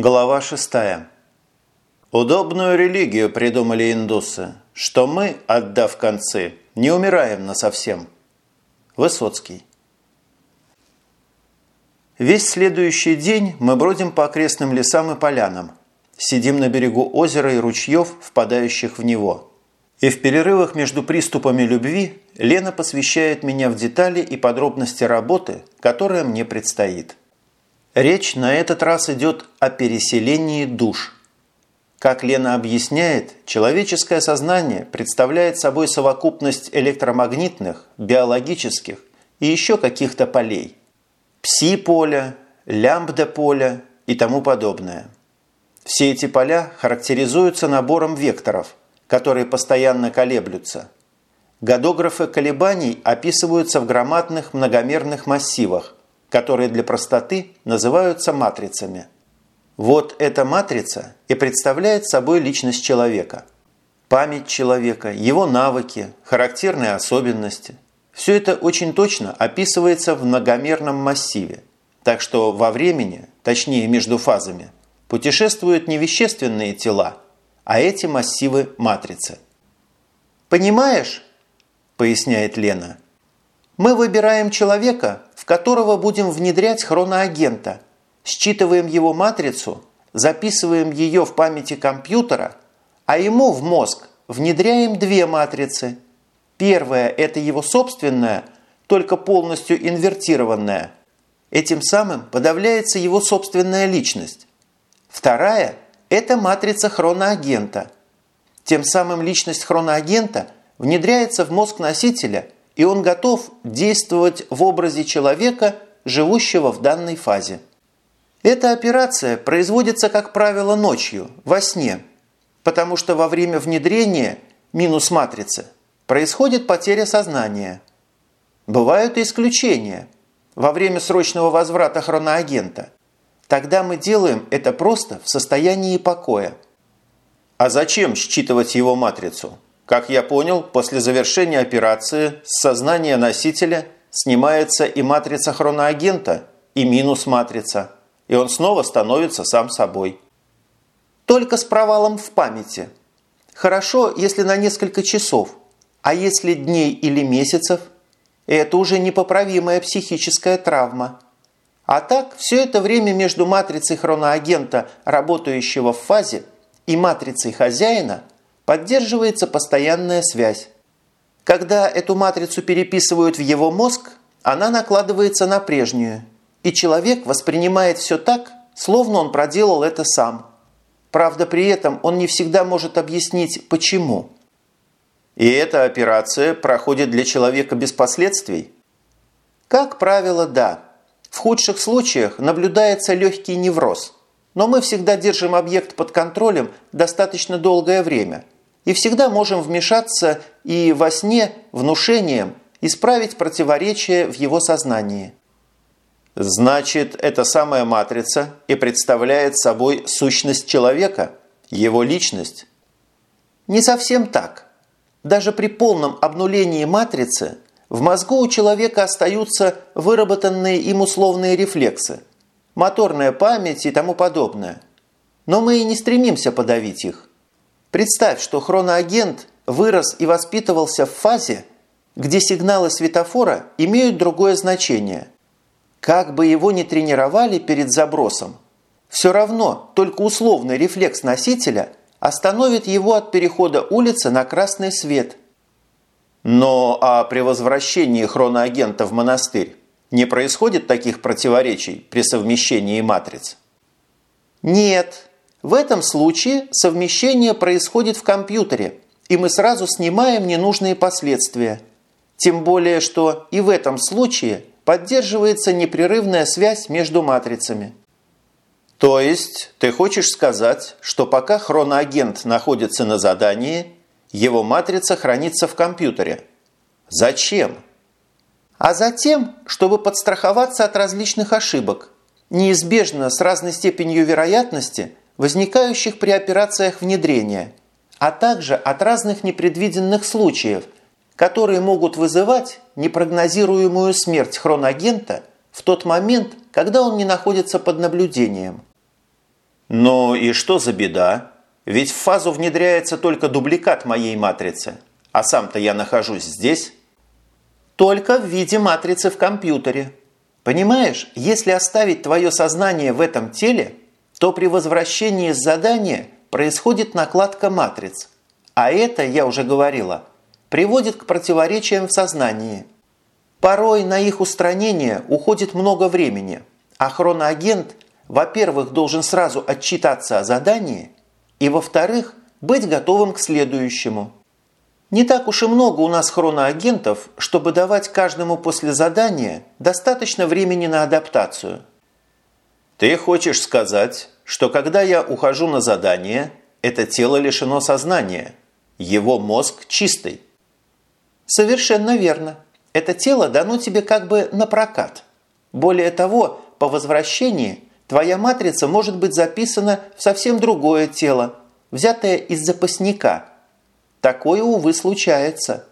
Глава 6. Удобную религию придумали индусы, что мы, отдав концы, не умираем насовсем. Высоцкий. Весь следующий день мы бродим по окрестным лесам и полянам, сидим на берегу озера и ручьев, впадающих в него. И в перерывах между приступами любви Лена посвящает меня в детали и подробности работы, которая мне предстоит. Речь на этот раз идет о переселении душ. Как Лена объясняет, человеческое сознание представляет собой совокупность электромагнитных, биологических и еще каких-то полей. Пси-поля, лямбда-поля и тому подобное. Все эти поля характеризуются набором векторов, которые постоянно колеблются. Годографы колебаний описываются в громадных многомерных массивах, которые для простоты называются матрицами. Вот эта матрица и представляет собой личность человека. Память человека, его навыки, характерные особенности – все это очень точно описывается в многомерном массиве. Так что во времени, точнее между фазами, путешествуют не вещественные тела, а эти массивы матрицы. «Понимаешь?» – поясняет Лена. «Мы выбираем человека, которого будем внедрять хроноагента, считываем его матрицу, записываем ее в памяти компьютера, а ему в мозг внедряем две матрицы. Первая – это его собственная, только полностью инвертированная. Этим самым подавляется его собственная личность. Вторая – это матрица хроноагента. Тем самым личность хроноагента внедряется в мозг носителя – и он готов действовать в образе человека, живущего в данной фазе. Эта операция производится, как правило, ночью, во сне, потому что во время внедрения минус матрицы происходит потеря сознания. Бывают и исключения. Во время срочного возврата хроноагента. Тогда мы делаем это просто в состоянии покоя. А зачем считывать его матрицу? Как я понял, после завершения операции с сознания носителя снимается и матрица хроноагента, и минус матрица, и он снова становится сам собой. Только с провалом в памяти. Хорошо, если на несколько часов, а если дней или месяцев, это уже непоправимая психическая травма. А так, все это время между матрицей хроноагента, работающего в фазе, и матрицей хозяина – поддерживается постоянная связь. Когда эту матрицу переписывают в его мозг, она накладывается на прежнюю, и человек воспринимает все так, словно он проделал это сам. Правда, при этом он не всегда может объяснить, почему. И эта операция проходит для человека без последствий? Как правило, да. В худших случаях наблюдается легкий невроз. Но мы всегда держим объект под контролем достаточно долгое время – и всегда можем вмешаться и во сне внушением исправить противоречие в его сознании. Значит, эта самая матрица и представляет собой сущность человека, его личность? Не совсем так. Даже при полном обнулении матрицы в мозгу у человека остаются выработанные им условные рефлексы, моторная память и тому подобное. Но мы и не стремимся подавить их. Представь, что хроноагент вырос и воспитывался в фазе, где сигналы светофора имеют другое значение. Как бы его ни тренировали перед забросом, все равно только условный рефлекс носителя остановит его от перехода улицы на красный свет. Но а при возвращении хроноагента в монастырь не происходит таких противоречий при совмещении матриц? Нет, в этом случае совмещение происходит в компьютере, и мы сразу снимаем ненужные последствия. Тем более, что и в этом случае поддерживается непрерывная связь между матрицами. То есть ты хочешь сказать, что пока хроноагент находится на задании, его матрица хранится в компьютере. Зачем? А затем, чтобы подстраховаться от различных ошибок. Неизбежно с разной степенью вероятности – возникающих при операциях внедрения, а также от разных непредвиденных случаев, которые могут вызывать непрогнозируемую смерть хронагента в тот момент, когда он не находится под наблюдением. Ну и что за беда? Ведь в фазу внедряется только дубликат моей матрицы, а сам-то я нахожусь здесь. Только в виде матрицы в компьютере. Понимаешь, если оставить твое сознание в этом теле, то при возвращении с задания происходит накладка матриц. А это, я уже говорила, приводит к противоречиям в сознании. Порой на их устранение уходит много времени, а хроноагент, во-первых, должен сразу отчитаться о задании, и, во-вторых, быть готовым к следующему. Не так уж и много у нас хроноагентов, чтобы давать каждому после задания достаточно времени на адаптацию. Ты хочешь сказать, что когда я ухожу на задание, это тело лишено сознания, его мозг чистый? Совершенно верно. Это тело дано тебе как бы на прокат. Более того, по возвращении твоя матрица может быть записана в совсем другое тело, взятое из запасника. Такое, увы, случается.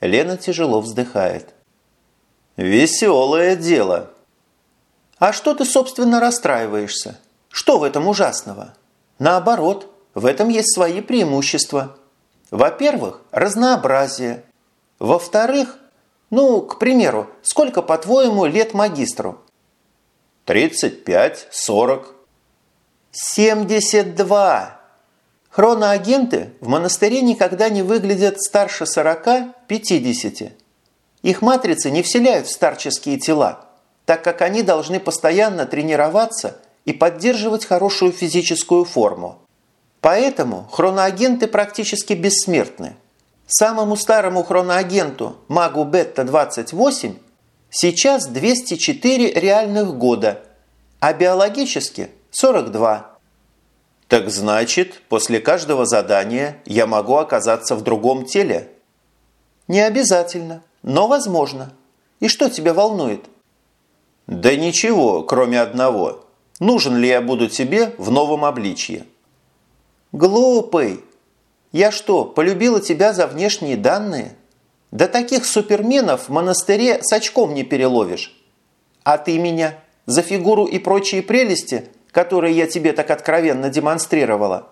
Лена тяжело вздыхает. Веселое дело. А что ты, собственно, расстраиваешься? Что в этом ужасного? Наоборот, в этом есть свои преимущества – во-первых, разнообразие. Во-вторых, ну, к примеру, сколько, по-твоему, лет магистру? 35, 40. 72. Хроноагенты в монастыре никогда не выглядят старше 40-50. Их матрицы не вселяют в старческие тела, так как они должны постоянно тренироваться и поддерживать хорошую физическую форму. Поэтому хроноагенты практически бессмертны. Самому старому хроноагенту, магу Бетта-28, сейчас 204 реальных года, а биологически 42. Так значит, после каждого задания я могу оказаться в другом теле? Не обязательно, но возможно. И что тебя волнует? Да ничего, кроме одного. Нужен ли я буду тебе в новом обличье? «Глупый! Я что, полюбила тебя за внешние данные? Да таких суперменов в монастыре с очком не переловишь. А ты меня за фигуру и прочие прелести, которые я тебе так откровенно демонстрировала?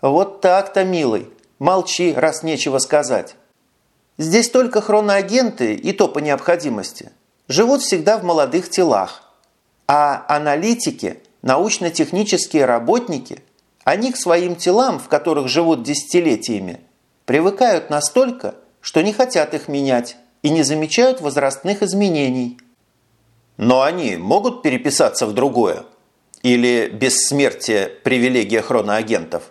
Вот так-то, милый, молчи, раз нечего сказать. Здесь только хроноагенты, и то по необходимости, живут всегда в молодых телах. А аналитики, научно-технические работники – они к своим телам, в которых живут десятилетиями, привыкают настолько, что не хотят их менять и не замечают возрастных изменений. Но они могут переписаться в другое? Или бессмертие – привилегия хроноагентов?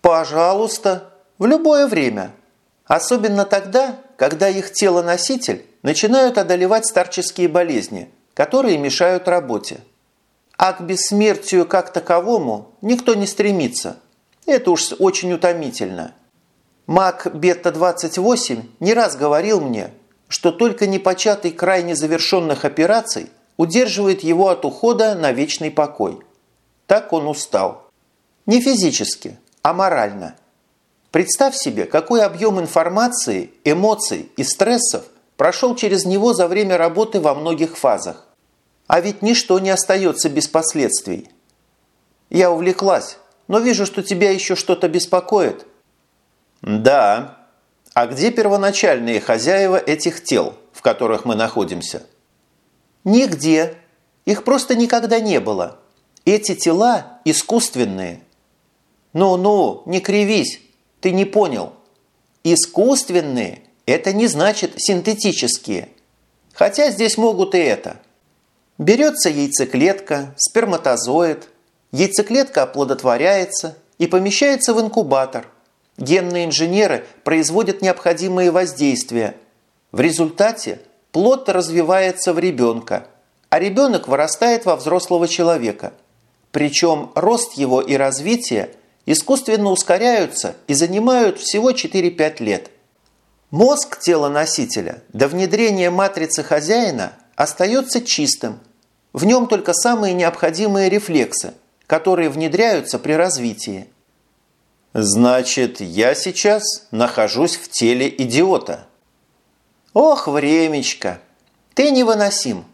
Пожалуйста, в любое время. Особенно тогда, когда их тело-носитель начинают одолевать старческие болезни, которые мешают работе. А к бессмертию как таковому никто не стремится. Это уж очень утомительно. Маг Бета-28 не раз говорил мне, что только непочатый край незавершенных операций удерживает его от ухода на вечный покой. Так он устал. Не физически, а морально. Представь себе, какой объем информации, эмоций и стрессов прошел через него за время работы во многих фазах. А ведь ничто не остается без последствий. Я увлеклась, но вижу, что тебя еще что-то беспокоит. Да. А где первоначальные хозяева этих тел, в которых мы находимся? Нигде. Их просто никогда не было. Эти тела искусственные. Ну-ну, не кривись, ты не понял. Искусственные – это не значит синтетические. Хотя здесь могут и это – Берется яйцеклетка, сперматозоид, яйцеклетка оплодотворяется и помещается в инкубатор. Генные инженеры производят необходимые воздействия. В результате плод развивается в ребенка, а ребенок вырастает во взрослого человека. Причем рост его и развитие искусственно ускоряются и занимают всего 4-5 лет. Мозг тела носителя до внедрения матрицы хозяина – остается чистым. В нем только самые необходимые рефлексы, которые внедряются при развитии. Значит, я сейчас нахожусь в теле идиота. Ох, времечко! Ты невыносим.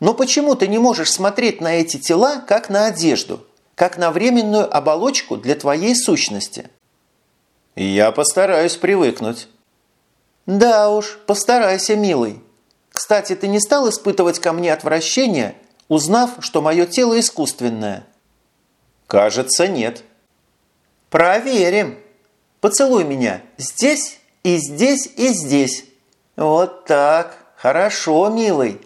Но почему ты не можешь смотреть на эти тела, как на одежду, как на временную оболочку для твоей сущности. Я постараюсь привыкнуть. Да уж, постарайся, милый. Кстати, ты не стал испытывать ко мне отвращение, узнав, что мое тело искусственное? Кажется, нет. Проверим. Поцелуй меня здесь и здесь и здесь. Вот так. Хорошо, милый.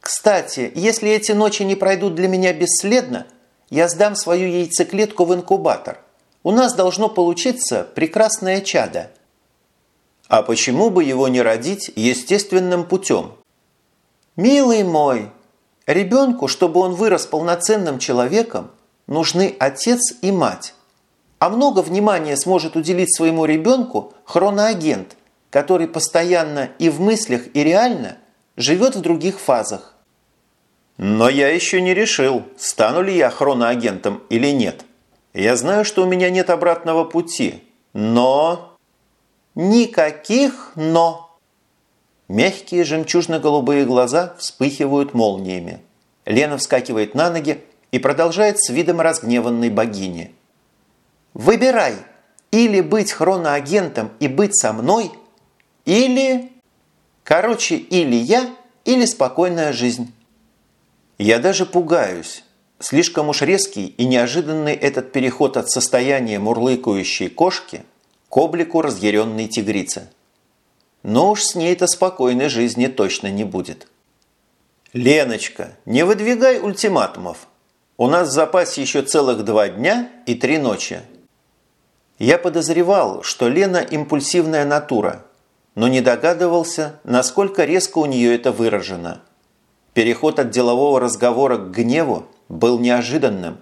Кстати, если эти ночи не пройдут для меня бесследно, я сдам свою яйцеклетку в инкубатор. У нас должно получиться прекрасное чадо. А почему бы его не родить естественным путем? Милый мой, ребенку, чтобы он вырос полноценным человеком, нужны отец и мать. А много внимания сможет уделить своему ребенку хроноагент, который постоянно и в мыслях, и реально живет в других фазах. Но я еще не решил, стану ли я хроноагентом или нет. Я знаю, что у меня нет обратного пути, но... Никаких «но». Мягкие жемчужно-голубые глаза вспыхивают молниями. Лена вскакивает на ноги и продолжает с видом разгневанной богини. «Выбирай, или быть хроноагентом и быть со мной, или... Короче, или я, или спокойная жизнь». Я даже пугаюсь. Слишком уж резкий и неожиданный этот переход от состояния мурлыкающей кошки – к облику разъяренной тигрицы. Но уж с ней-то спокойной жизни точно не будет. «Леночка, не выдвигай ультиматумов. У нас в запасе еще целых два дня и три ночи». Я подозревал, что Лена импульсивная натура, но не догадывался, насколько резко у нее это выражено. Переход от делового разговора к гневу был неожиданным.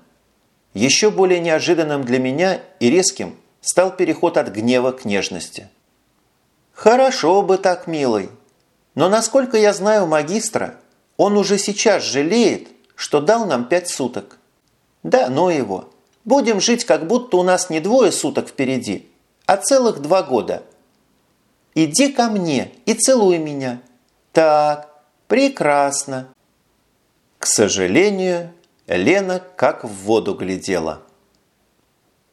Еще более неожиданным для меня и резким стал переход от гнева к нежности. «Хорошо бы так, милый. Но насколько я знаю магистра, он уже сейчас жалеет, что дал нам пять суток. Да, ну его. Будем жить, как будто у нас не двое суток впереди, а целых два года. Иди ко мне и целуй меня. Так, прекрасно». К сожалению, Лена как в воду глядела –